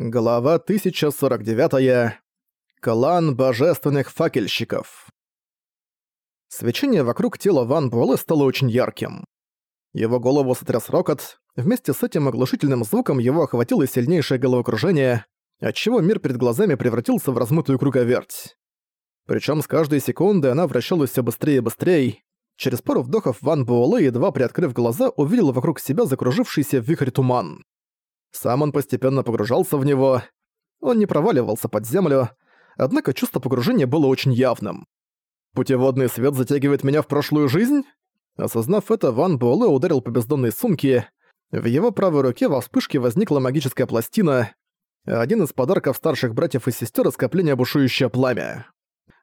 Глава 1049. Клан божественных факельщиков. Свечение вокруг тела Ван Буэлэ стало очень ярким. Его голову сотряс рокот, вместе с этим оглушительным звуком его охватило сильнейшее головокружение, отчего мир перед глазами превратился в размытую круговерть. Причем с каждой секунды она вращалась все быстрее и быстрее. Через пару вдохов Ван Буэлэ, едва приоткрыв глаза, увидел вокруг себя закружившийся вихрь туман. Сам он постепенно погружался в него. Он не проваливался под землю, однако чувство погружения было очень явным. «Путеводный свет затягивает меня в прошлую жизнь?» Осознав это, Ван Буэлэ ударил по бездонной сумке. В его правой руке во вспышке возникла магическая пластина, один из подарков старших братьев и сестер скопления бушующее пламя.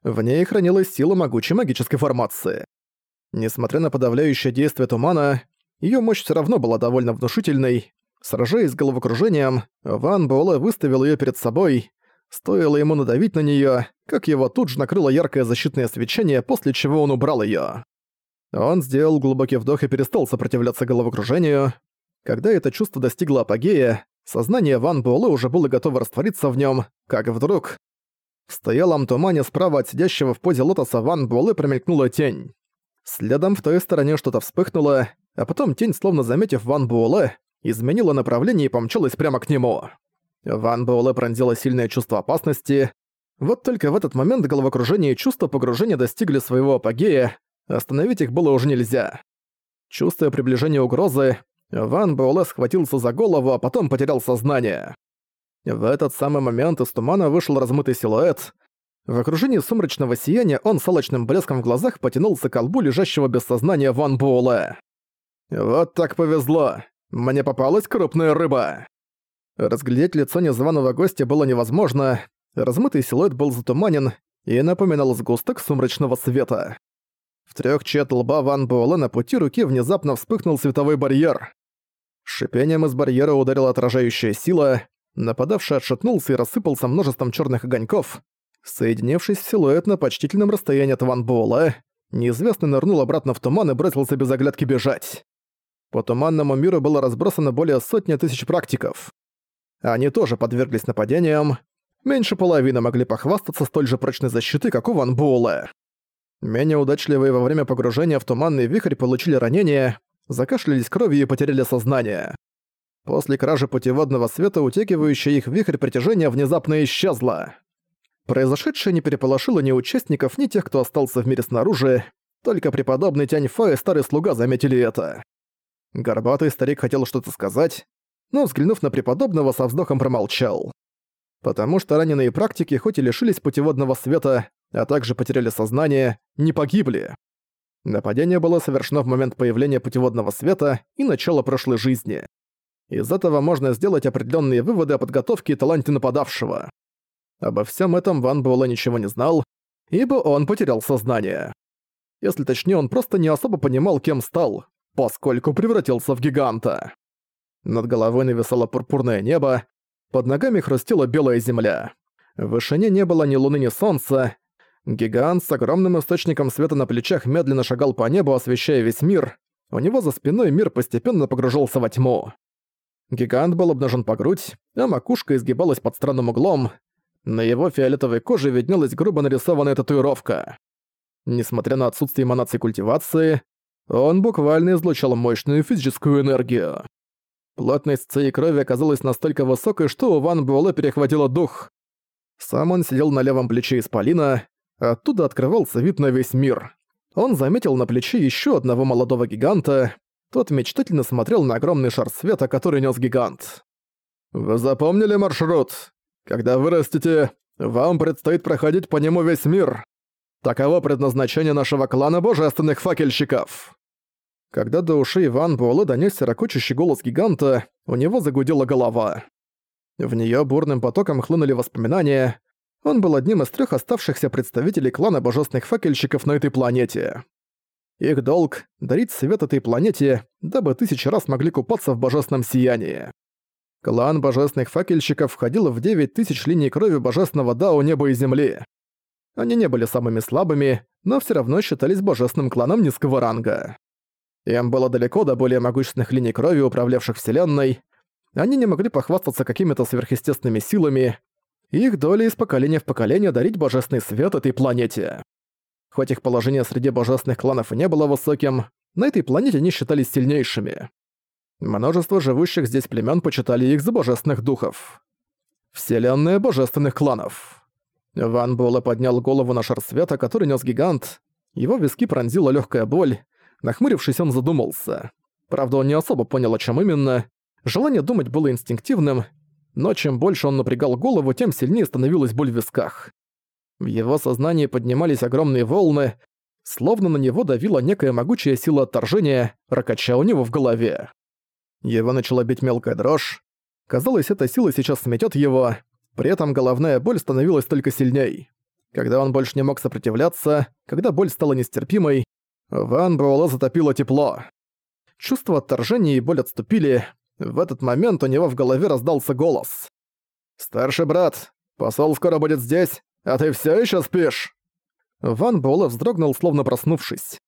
В ней хранилась сила могучей магической формации. Несмотря на подавляющее действие тумана, ее мощь все равно была довольно внушительной, Сражаясь с головокружением, Ван Буэлэ выставил ее перед собой. Стоило ему надавить на нее, как его тут же накрыло яркое защитное свечение, после чего он убрал ее. Он сделал глубокий вдох и перестал сопротивляться головокружению. Когда это чувство достигло апогея, сознание Ван Буэлэ уже было готово раствориться в нем, как вдруг... В стоялом тумане справа от сидящего в позе лотоса Ван Буэлэ промелькнула тень. Следом в той стороне что-то вспыхнуло, а потом тень, словно заметив Ван Буэлэ, изменила направление и помчалась прямо к нему. Ван Буэлэ пронзило сильное чувство опасности. Вот только в этот момент головокружение и чувство погружения достигли своего апогея, остановить их было уже нельзя. Чувствуя приближение угрозы, Ван Буэлэ схватился за голову, а потом потерял сознание. В этот самый момент из тумана вышел размытый силуэт. В окружении сумрачного сияния он с алчным блеском в глазах потянулся к колбу лежащего без сознания Ван Буэлэ. «Вот так повезло. Мне попалась крупная рыба!» Разглядеть лицо незваного гостя было невозможно, размытый силуэт был затуманен и напоминал сгусток сумрачного света. В трёх чет лба Ван Буэлэ на пути руки внезапно вспыхнул световой барьер. Шипением из барьера ударила отражающая сила, нападавший отшатнулся и рассыпался множеством чёрных огоньков. Соединившись в силуэт на почтительном расстоянии от Ван Буэлэ, неизвестный нырнул обратно в туман и бросился без оглядки бежать. По туманному миру было разбросано более сотни тысяч практиков. Они тоже подверглись нападениям. Меньше половины могли похвастаться столь же прочной защитой, как у Ван Буэлэ. Менее удачливые во время погружения в туманный вихрь получили ранения, закашлялись кровью и потеряли сознание. После кражи путеводного света утекивающая их вихрь притяжения внезапно исчезла. Произошедшее не переполошило ни участников, ни тех, кто остался в мире снаружи, только преподобный Тяньфа и старый слуга заметили это. Горбатый старик хотел что-то сказать, но, взглянув на преподобного, со вздохом промолчал. Потому что раненые практики, хоть и лишились путеводного света, а также потеряли сознание, не погибли. Нападение было совершено в момент появления путеводного света и начала прошлой жизни. Из этого можно сделать определенные выводы о подготовке и таланте нападавшего. Обо всем этом Ван Буэлэ ничего не знал, ибо он потерял сознание. Если точнее, он просто не особо понимал, кем стал, поскольку превратился в гиганта. Над головой нависало пурпурное небо, под ногами хрустела белая земля. В вышине не было ни луны, ни солнца. Гигант с огромным источником света на плечах медленно шагал по небу, освещая весь мир. У него за спиной мир постепенно погружался во тьму. Гигант был обнажен по грудь, а макушка изгибалась под странным углом. На его фиолетовой коже виднелась грубо нарисованная татуировка. Несмотря на отсутствие эманации культивации, он буквально излучал мощную физическую энергию. Плотность ци крови оказалась настолько высокой, что у Ван Буэлэ перехватило дух. Сам он сидел на левом плече Исполина, оттуда открывался вид на весь мир. Он заметил на плече еще одного молодого гиганта, тот мечтательно смотрел на огромный шар света, который нес гигант. «Вы запомнили маршрут? Когда вырастете, вам предстоит проходить по нему весь мир. Таково предназначение нашего клана божественных факельщиков». Когда до ушей Иван Буэлэ донёсся ракочущий голос гиганта, у него загудела голова. В неё бурным потоком хлынули воспоминания. Он был одним из трёх оставшихся представителей клана божественных факельщиков на этой планете. Их долг — дарить свет этой планете, дабы тысячи раз могли купаться в божественном сиянии. Клан божественных факельщиков входил в 9 тысяч линий крови божественного Дао неба и земли. Они не были самыми слабыми, но все равно считались божественным кланом низкого ранга. Им было далеко до более могущественных линий крови, управлявших Вселенной. Они не могли похвастаться какими-то сверхъестественными силами, их доля из поколения в поколение дарить божественный свет этой планете. Хоть их положение среди божественных кланов и не было высоким, на этой планете они считались сильнейшими. Множество живущих здесь племен почитали их за божественных духов. Вселенная божественных кланов. Ван Буэлэ поднял голову на шар света, который нес гигант. Его виски пронзила легкая боль. Нахмурившись, он задумался. Правда, он не особо понял, о чем именно. Желание думать было инстинктивным, но чем больше он напрягал голову, тем сильнее становилась боль в висках. В его сознании поднимались огромные волны, словно на него давила некая могучая сила отторжения, ракача у него в голове. Его начала бить мелкая дрожь. Казалось, эта сила сейчас сметет его, при этом головная боль становилась только сильней. Когда он больше не мог сопротивляться, когда боль стала нестерпимой, Ван Буэлэ затопило тепло. Чувство отторжения и боль отступили. В этот момент у него в голове раздался голос. «Старший брат, посол скоро будет здесь, а ты все еще спишь?» Ван Буэлэ вздрогнул, словно проснувшись.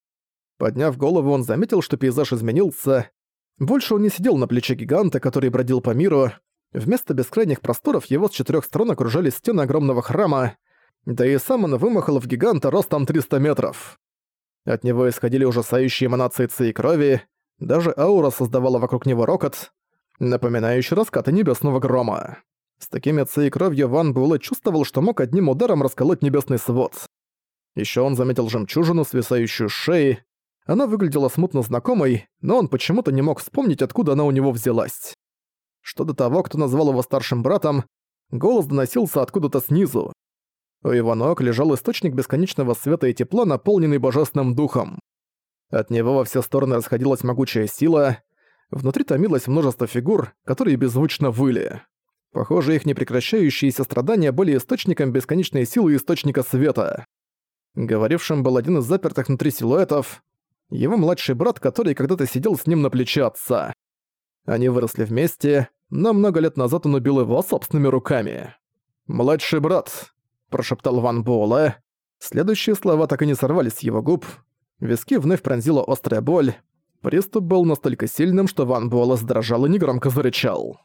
Подняв голову, он заметил, что пейзаж изменился. Больше он не сидел на плече гиганта, который бродил по миру, Вместо бескрайних просторов его с четырех сторон окружали стены огромного храма, да и сам он вымахал в гиганта ростом 300 метров. От него исходили ужасающие эманации ци и крови, даже аура создавала вокруг него рокот, напоминающий раскаты небесного грома. С такими ци и кровью Ван Буэлэ чувствовал, что мог одним ударом расколоть небесный свод. Еще он заметил жемчужину, свисающую с шеи. Она выглядела смутно знакомой, но он почему-то не мог вспомнить, откуда она у него взялась что до того, кто назвал его старшим братом, голос доносился откуда-то снизу. У его ног лежал источник бесконечного света и тепла, наполненный божественным духом. От него во все стороны расходилась могучая сила, внутри томилось множество фигур, которые беззвучно выли. Похоже, их непрекращающиеся страдания были источником бесконечной силы и источника света. Говорившим был один из запертых внутри силуэтов, его младший брат, который когда-то сидел с ним на плече отца. Они выросли вместе, но много лет назад он убил его собственными руками. «Младший брат», – прошептал Ван Буэлэ. Следующие слова так и не сорвались с его губ. Виски вновь пронзила острая боль. Приступ был настолько сильным, что Ван Буэлэ сдрожал и негромко зарычал.